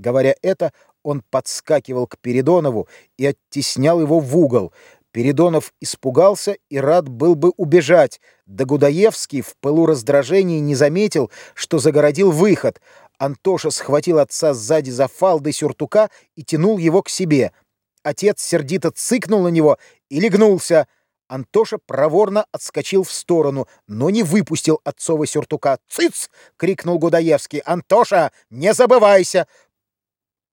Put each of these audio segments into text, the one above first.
Говоря это, он подскакивал к Передонову и оттеснял его в угол. Передонов испугался и рад был бы убежать. Да Гудаевский в пылу раздражения не заметил, что загородил выход. Антоша схватил отца сзади за фалды сюртука и тянул его к себе. Отец сердито цыкнул на него и легнулся. Антоша проворно отскочил в сторону, но не выпустил отцова сюртука. «Цыц!» — крикнул Гудаевский. «Антоша, не забывайся!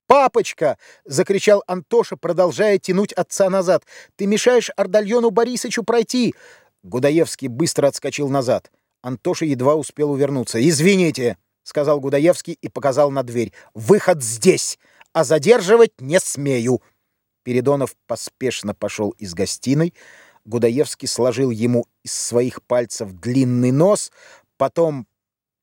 «Папочка!» — закричал Антоша, продолжая тянуть отца назад. «Ты мешаешь Ардальону Борисовичу пройти!» Гудаевский быстро отскочил назад. Антоша едва успел увернуться. «Извините!» — сказал Гудаевский и показал на дверь. «Выход здесь! А задерживать не смею!» Передонов поспешно пошел из гостиной. Гудаевский сложил ему из своих пальцев длинный нос, потом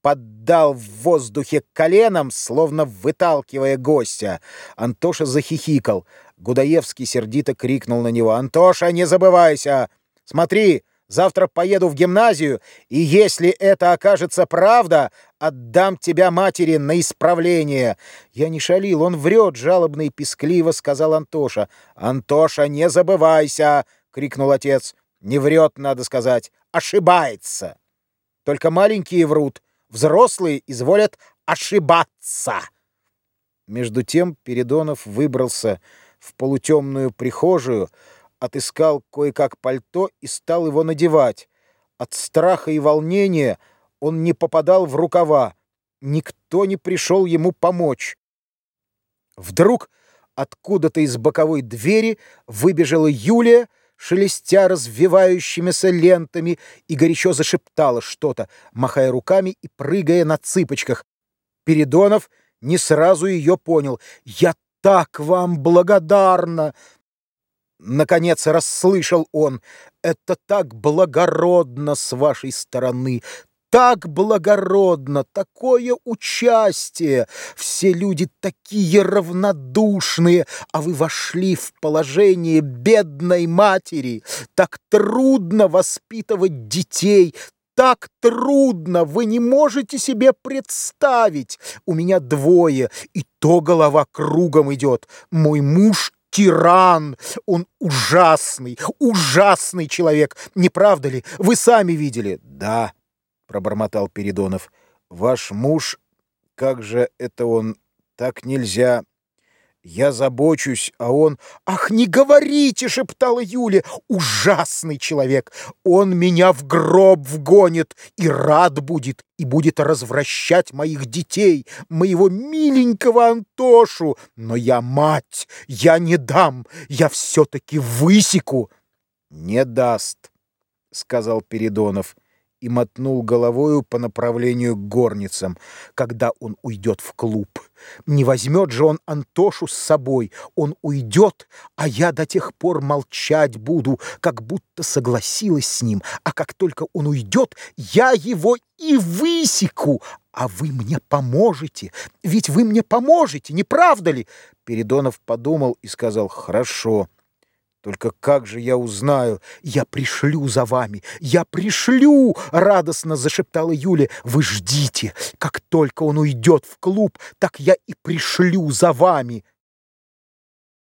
поддал в воздухе коленом, словно выталкивая гостя. Антоша захихикал. Гудаевский сердито крикнул на него. «Антоша, не забывайся! Смотри, завтра поеду в гимназию, и если это окажется правда, отдам тебя матери на исправление». Я не шалил, он врет, жалобно и пескливо сказал Антоша. «Антоша, не забывайся!» — крикнул отец. «Не врет, надо сказать, ошибается. Только маленькие врут, Взрослые изволят ошибаться. Между тем Передонов выбрался в полутемную прихожую, отыскал кое-как пальто и стал его надевать. От страха и волнения он не попадал в рукава. Никто не пришел ему помочь. Вдруг откуда-то из боковой двери выбежала Юлия, шелестя развивающимися лентами, и горячо зашептала что-то, махая руками и прыгая на цыпочках. Передонов не сразу ее понял. «Я так вам благодарна!» Наконец расслышал он. «Это так благородно с вашей стороны, так благородно, такое участие. Все люди такие равнодушные, а вы вошли в положение бедной матери. Так трудно воспитывать детей, так трудно, вы не можете себе представить. У меня двое, и то голова кругом идет. Мой муж тиран, он ужасный, ужасный человек, не правда ли? Вы сами видели? Да. — пробормотал Передонов. «Ваш муж... Как же это он... Так нельзя... Я забочусь, а он... «Ах, не говорите!» — шептала Юля. «Ужасный человек! Он меня в гроб вгонит и рад будет, и будет развращать моих детей, моего миленького Антошу. Но я мать, я не дам, я все-таки высеку!» «Не даст», — сказал Передонов и мотнул головою по направлению к горницам, когда он уйдет в клуб. Не возьмет же он Антошу с собой, он уйдет, а я до тех пор молчать буду, как будто согласилась с ним, а как только он уйдет, я его и высеку, а вы мне поможете, ведь вы мне поможете, не правда ли? Передонов подумал и сказал «Хорошо». Только как же я узнаю? Я пришлю за вами! Я пришлю!» — радостно зашептала Юля. «Вы ждите! Как только он уйдет в клуб, так я и пришлю за вами!»